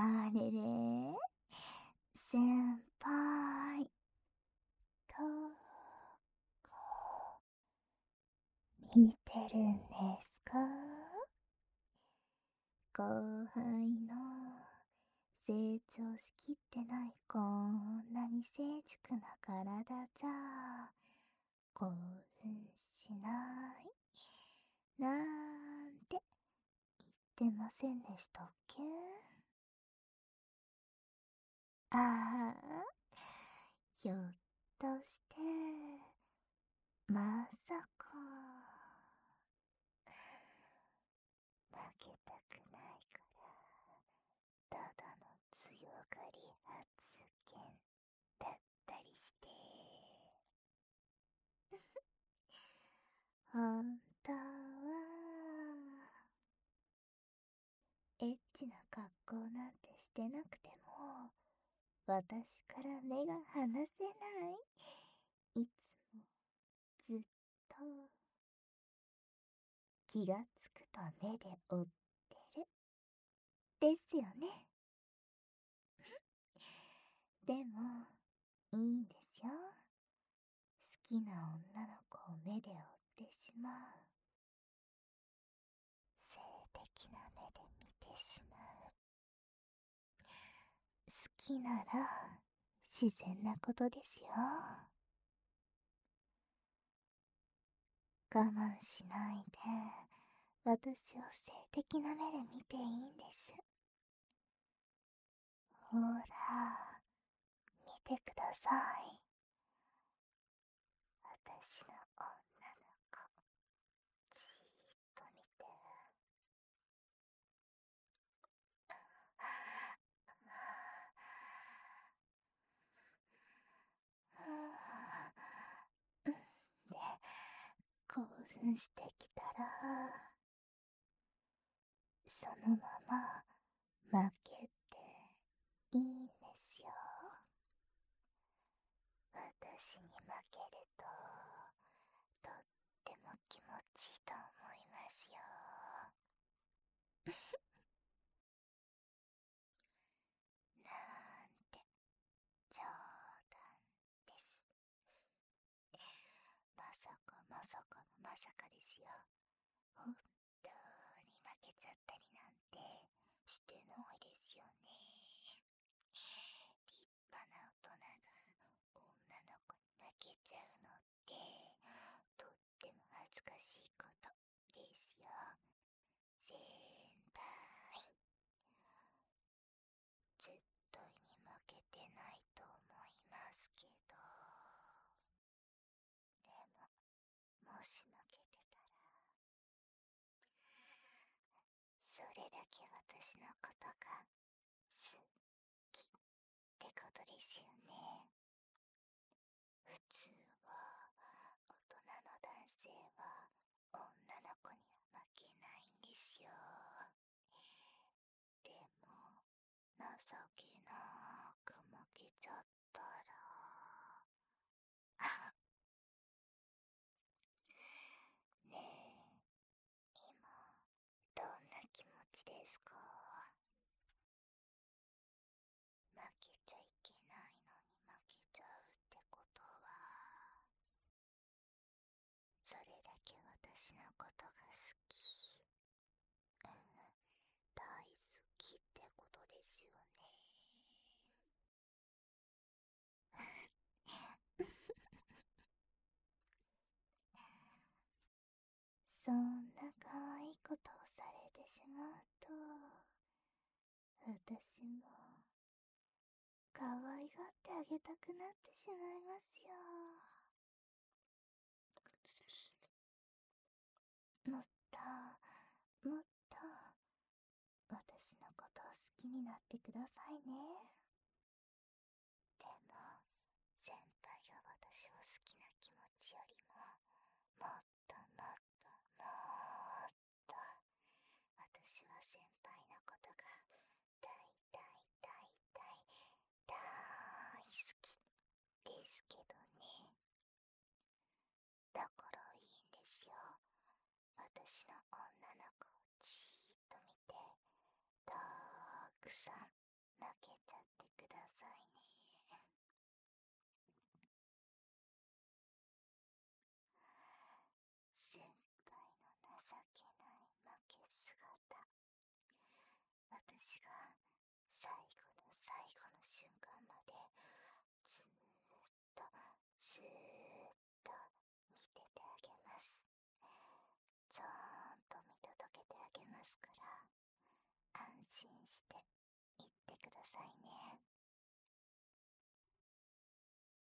あれれ先輩、どこ、見てるんですか？後輩の成長しきってないこんな未成熟な体じゃ、興奮しない、なんて言ってませんでしたっけ？ああ、ひょっとして、まさか、負けたくないから、ただの強がり発言だったりして。本当は、エッチな格好なんてしてなくても、私から目が離せない。いつも、ずっと。気がつくと目で追ってる。ですよね。でも、いいんですよ。好きな女の子を目で追ってしまう。性的な目で見てしまう。好きなら自然なことですよ。我慢しないで私を性的な目で見ていいんです。ほら、見てください。私の女の子、じーっと見て。で、奮してきたら、そのまま負けていいんですよ。私に負けると、とっても気持ちいいと思いますよ。なんて、冗談です。まさかまさかのまさかですよ。本当に負けちゃったりなんてしてないですよね。立派な大人が女の子に負けちゃうのってとっても恥ずかしいことですよ。先輩。絶対に負けてないと思いますけど。でも、もし負けてたら、それだけ私のことが好きってことですよね。普通は大人の男性は女の子には負けないんですよ。でも、情けなく負けちゃったら、あねえ、今、どんな気持ちですか？負けちゃいけないのに負けちゃうってことは、それだけ私のことが好き。うん、大好きってことですよね。そんな可愛いことをされてしまうと、私も、可愛がってあげたくなってしまいますよ。もっと、もっと、私のことを好きになってくださいね。でも、先輩が私を好きな気持ちよりも、もっともっともっと、私は先輩のことが大大大大大好きですけどね。だからいいんですよ。私の女の子をじーっと見て、たくさん負けちゃってくださいね。先輩の情けない負け姿。私が最後の最後の瞬間までずーっとずーっと見ててあげますちゃんと見届けてあげますから安心して言ってくださいね。